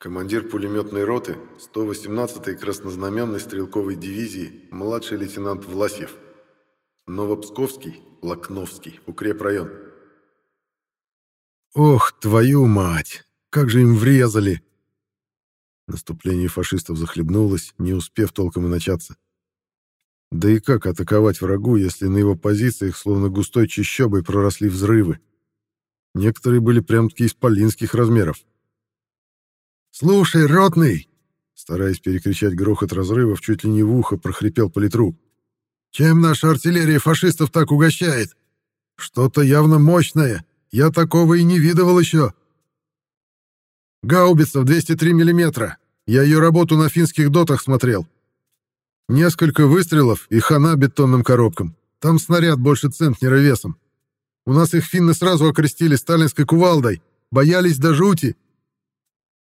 Командир пулеметной роты 118-й краснознаменной стрелковой дивизии, младший лейтенант Власьев. Новопсковский, Лакновский, укрепрайон. Ох, твою мать! Как же им врезали! Наступление фашистов захлебнулось, не успев толком и начаться. Да и как атаковать врагу, если на его позициях словно густой чащобой проросли взрывы? Некоторые были прям-таки исполинских размеров. «Слушай, ротный!» Стараясь перекричать грохот разрывов, чуть ли не в ухо прохрипел политрук. «Чем наша артиллерия фашистов так угощает? Что-то явно мощное. Я такого и не видывал еще. Гаубица в 203 миллиметра. Я ее работу на финских дотах смотрел. Несколько выстрелов и хана бетонным коробкам. Там снаряд больше центнера весом. У нас их финны сразу окрестили сталинской кувалдой. Боялись до жути.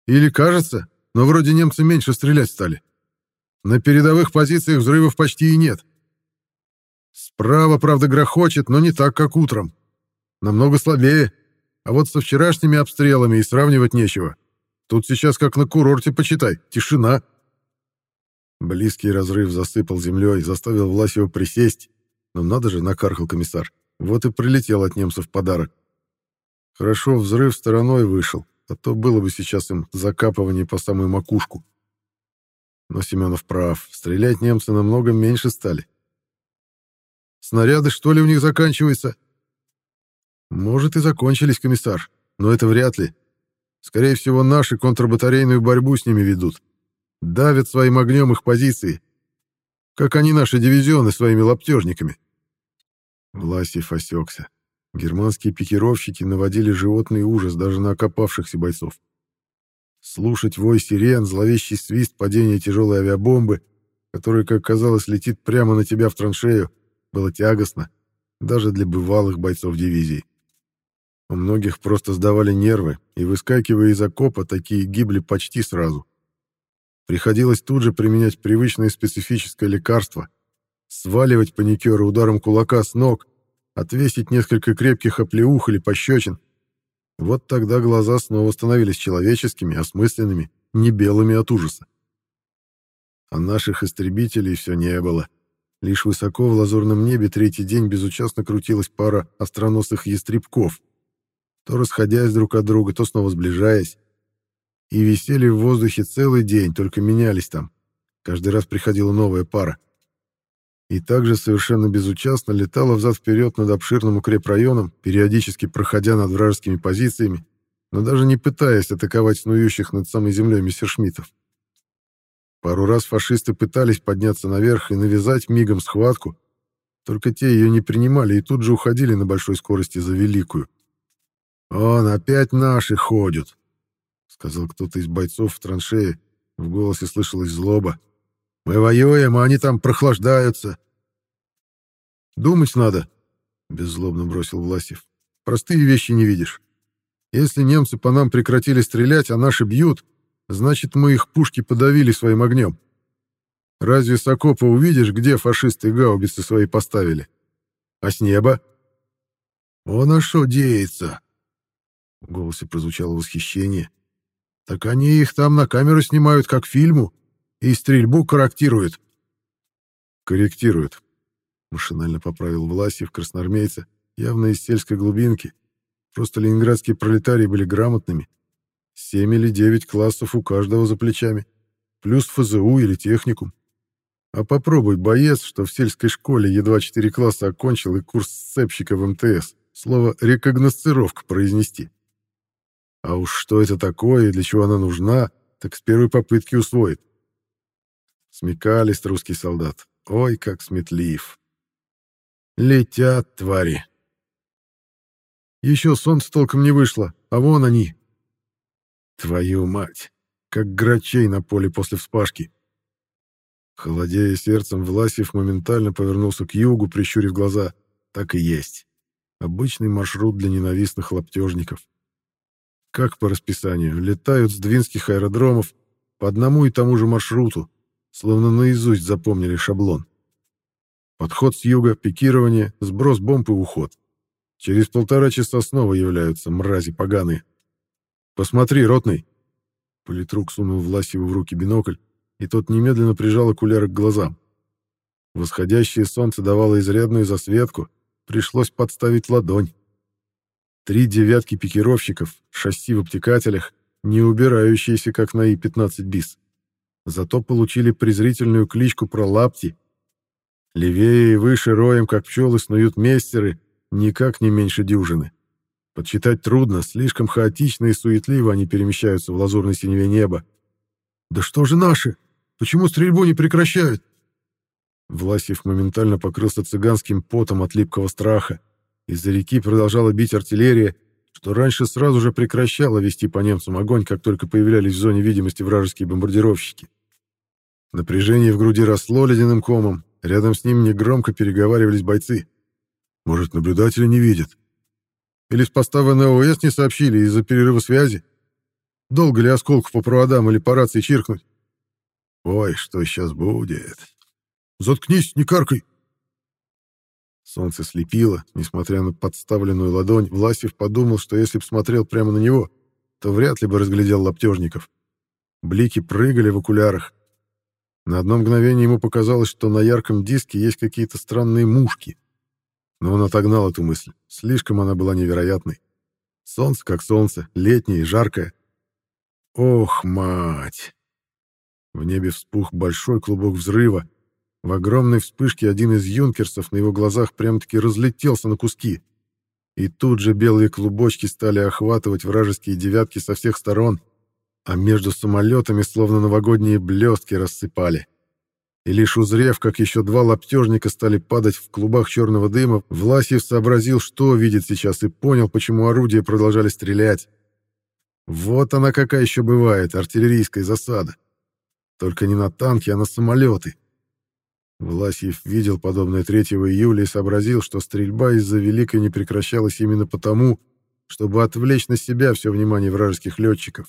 Или кажется, но вроде немцы меньше стрелять стали. На передовых позициях взрывов почти и нет. Справа, правда, грохочет, но не так, как утром. Намного слабее. А вот со вчерашними обстрелами и сравнивать нечего. Тут сейчас как на курорте, почитай, тишина. Близкий разрыв засыпал землей, заставил Власева присесть. Но надо же, накаркал комиссар. Вот и прилетел от немцев подарок. Хорошо, взрыв стороной вышел, а то было бы сейчас им закапывание по самую макушку. Но Семенов прав, стрелять немцы намного меньше стали. Снаряды, что ли, у них заканчиваются? Может, и закончились, комиссар, но это вряд ли. Скорее всего, наши контрбатарейную борьбу с ними ведут. Давят своим огнем их позиции. Как они наши дивизионы своими лаптежниками. Власьев осекся. Германские пикировщики наводили животный ужас даже на окопавшихся бойцов. Слушать вой сирен, зловещий свист падения тяжелой авиабомбы, которая, как казалось, летит прямо на тебя в траншею, было тягостно, даже для бывалых бойцов дивизии. У многих просто сдавали нервы, и, выскакивая из окопа, такие гибли почти сразу. Приходилось тут же применять привычное специфическое лекарство, сваливать паникера ударом кулака с ног, отвесить несколько крепких оплеух или пощечин. Вот тогда глаза снова становились человеческими, осмысленными, не белыми от ужаса. А наших истребителей все не было. Лишь высоко в лазурном небе третий день безучастно крутилась пара остроносых ястребков — то расходясь друг от друга, то снова сближаясь. И висели в воздухе целый день, только менялись там. Каждый раз приходила новая пара. И также совершенно безучастно летала взад-вперед над обширным укрепрайоном, периодически проходя над вражескими позициями, но даже не пытаясь атаковать снующих над самой землей мессершмиттов. Пару раз фашисты пытались подняться наверх и навязать мигом схватку, только те ее не принимали и тут же уходили на большой скорости за Великую. «Он опять наши ходят», — сказал кто-то из бойцов в траншее. В голосе слышалась злоба. «Мы воюем, а они там прохлаждаются». «Думать надо», — беззлобно бросил Власев. «Простые вещи не видишь. Если немцы по нам прекратили стрелять, а наши бьют, значит, мы их пушки подавили своим огнем. Разве с окопа увидишь, где фашисты гаубицы свои поставили? А с неба? Он а что деется? В голосе прозвучало восхищение. «Так они их там на камеру снимают, как фильму, и стрельбу корректируют». «Корректируют», — машинально поправил Власьев красноармейца, явно из сельской глубинки. Просто ленинградские пролетарии были грамотными. Семь или девять классов у каждого за плечами. Плюс ФЗУ или техникум. А попробуй боец, что в сельской школе едва четыре класса окончил и курс сцепщика в МТС, слово «рекогносцировка» произнести. А уж что это такое и для чего она нужна, так с первой попытки усвоит. Смекалист русский солдат. Ой, как сметлив. Летят твари. Еще солнце толком не вышло, а вон они. Твою мать, как грачей на поле после вспашки. Холодея сердцем, Власев моментально повернулся к югу, прищурив глаза. Так и есть. Обычный маршрут для ненавистных лаптежников как по расписанию, летают с двинских аэродромов по одному и тому же маршруту, словно наизусть запомнили шаблон. Подход с юга, пикирование, сброс бомб и уход. Через полтора часа снова являются мрази поганые. «Посмотри, ротный!» Политрук сунул Власьеву в руки бинокль, и тот немедленно прижал окуляры к глазам. Восходящее солнце давало изрядную засветку, пришлось подставить ладонь. Три девятки пикировщиков, шасси в обтекателях, не убирающиеся, как на И-15 БИС. Зато получили презрительную кличку про лапти. Левее и выше роем, как пчелы, снуют мессеры, никак не меньше дюжины. Подсчитать трудно, слишком хаотично и суетливо они перемещаются в лазурной синеве неба. «Да что же наши? Почему стрельбу не прекращают?» Власьев моментально покрылся цыганским потом от липкого страха. Из-за реки продолжала бить артиллерия, что раньше сразу же прекращала вести по немцам огонь, как только появлялись в зоне видимости вражеские бомбардировщики. Напряжение в груди росло ледяным комом, рядом с ним негромко переговаривались бойцы. Может, наблюдатели не видят? Или с поста ВНОС не сообщили из-за перерыва связи? Долго ли осколку по проводам или по рации чиркнуть? Ой, что сейчас будет? Заткнись, не каркай! Солнце слепило, несмотря на подставленную ладонь, Власев подумал, что если б смотрел прямо на него, то вряд ли бы разглядел лаптежников. Блики прыгали в окулярах. На одно мгновение ему показалось, что на ярком диске есть какие-то странные мушки. Но он отогнал эту мысль. Слишком она была невероятной. Солнце как солнце, летнее и жаркое. Ох, мать! В небе вспух большой клубок взрыва. В огромной вспышке один из юнкерсов на его глазах прям-таки разлетелся на куски. И тут же белые клубочки стали охватывать вражеские девятки со всех сторон, а между самолетами словно новогодние блестки рассыпали. И лишь узрев, как еще два лаптежника стали падать в клубах черного дыма, Власьев сообразил, что видит сейчас, и понял, почему орудия продолжали стрелять. Вот она какая еще бывает, артиллерийская засада. Только не на танки, а на самолеты. Власьев видел подобное 3 июля и сообразил, что стрельба из-за Великой не прекращалась именно потому, чтобы отвлечь на себя все внимание вражеских летчиков.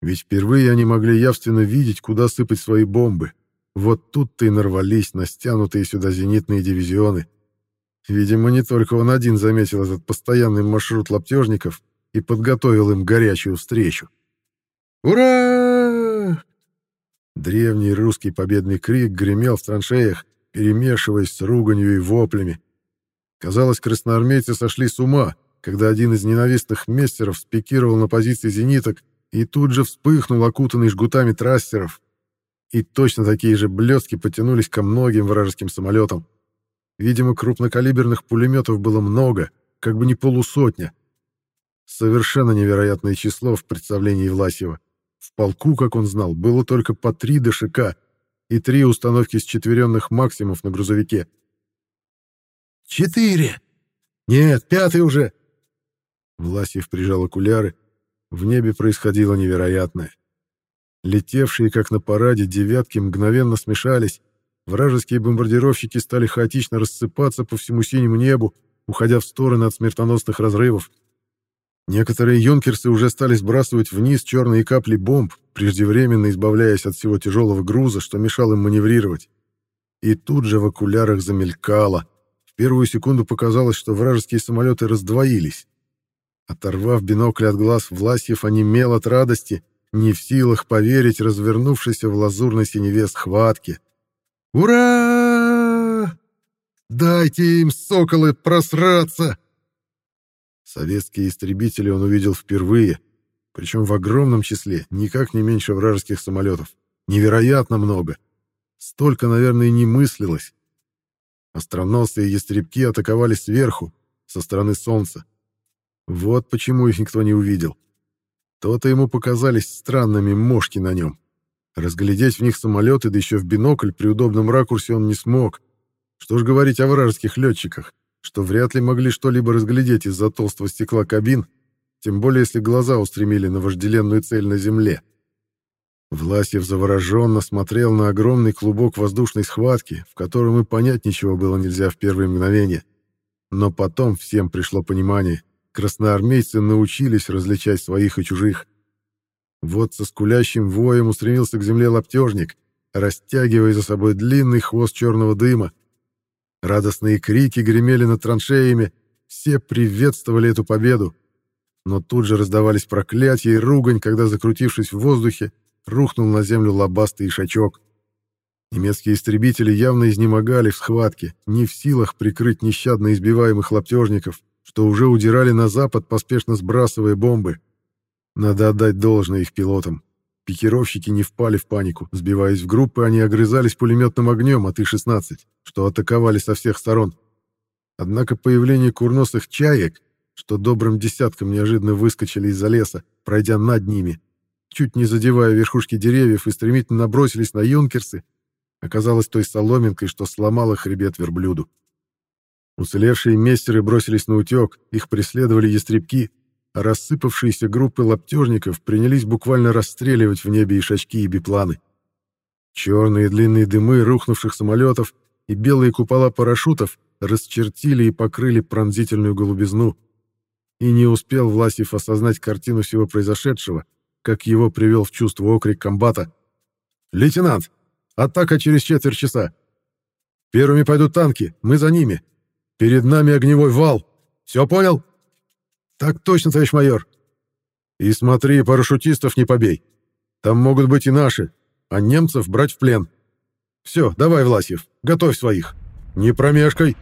Ведь впервые они могли явственно видеть, куда сыпать свои бомбы. Вот тут-то и нарвались на стянутые сюда зенитные дивизионы. Видимо, не только он один заметил этот постоянный маршрут лаптежников и подготовил им горячую встречу. «Ура!» Древний русский победный крик гремел в траншеях, перемешиваясь с руганью и воплями. Казалось, красноармейцы сошли с ума, когда один из ненавистных мессеров спикировал на позиции зениток и тут же вспыхнул, окутанный жгутами трассеров. И точно такие же блестки потянулись ко многим вражеским самолетам. Видимо, крупнокалиберных пулеметов было много, как бы не полусотня. Совершенно невероятное число в представлении Власьева. В полку, как он знал, было только по три ДШК и три установки с четверенных максимов на грузовике. «Четыре! Нет, пятый уже!» Власьев прижал окуляры. В небе происходило невероятное. Летевшие, как на параде, девятки мгновенно смешались. Вражеские бомбардировщики стали хаотично рассыпаться по всему синему небу, уходя в стороны от смертоносных разрывов. Некоторые юнкерсы уже стали сбрасывать вниз черные капли бомб, преждевременно избавляясь от всего тяжелого груза, что мешал им маневрировать. И тут же в окулярах замелькало. В первую секунду показалось, что вражеские самолеты раздвоились. Оторвав бинокль от глаз, Власьев онемел от радости, не в силах поверить развернувшейся в лазурной синеве схватке. «Ура! Дайте им, соколы, просраться!» Советские истребители он увидел впервые, причем в огромном числе, никак не меньше вражеских самолетов. Невероятно много. Столько, наверное, не мыслилось. Остроносые ястребки атаковали сверху, со стороны солнца. Вот почему их никто не увидел. То-то ему показались странными мошки на нем. Разглядеть в них самолеты, да еще в бинокль при удобном ракурсе он не смог. Что ж говорить о вражеских летчиках что вряд ли могли что-либо разглядеть из-за толстого стекла кабин, тем более если глаза устремили на вожделенную цель на земле. Власьев завороженно смотрел на огромный клубок воздушной схватки, в котором и понять ничего было нельзя в первые мгновения. Но потом всем пришло понимание. Красноармейцы научились различать своих и чужих. Вот со скулящим воем устремился к земле лаптежник, растягивая за собой длинный хвост черного дыма, Радостные крики гремели над траншеями, все приветствовали эту победу. но тут же раздавались проклятия и ругань, когда, закрутившись в воздухе, рухнул на землю лобастый ишачок. Немецкие истребители явно изнемогали в схватке, не в силах прикрыть нещадно избиваемых лаптежников, что уже удирали на запад, поспешно сбрасывая бомбы. Надо отдать должное их пилотам. Пикировщики не впали в панику. Сбиваясь в группы, они огрызались пулеметным огнем от И-16, что атаковали со всех сторон. Однако появление курносых чаек, что добрым десятком неожиданно выскочили из-за леса, пройдя над ними, чуть не задевая верхушки деревьев и стремительно набросились на юнкерсы, оказалось той соломинкой, что сломала хребет верблюду. Уцелевшие мессеры бросились на утек, их преследовали ястребки, рассыпавшиеся группы лаптежников принялись буквально расстреливать в небе ишачки и бипланы. Черные длинные дымы рухнувших самолетов и белые купола парашютов расчертили и покрыли пронзительную голубизну. И не успел Власев осознать картину всего произошедшего, как его привел в чувство окрик комбата. «Лейтенант, атака через четверть часа! Первыми пойдут танки, мы за ними. Перед нами огневой вал. Все понял?» «Так точно, товарищ майор!» «И смотри, парашютистов не побей. Там могут быть и наши, а немцев брать в плен. Все, давай, Власьев, готовь своих. Не промешкай!»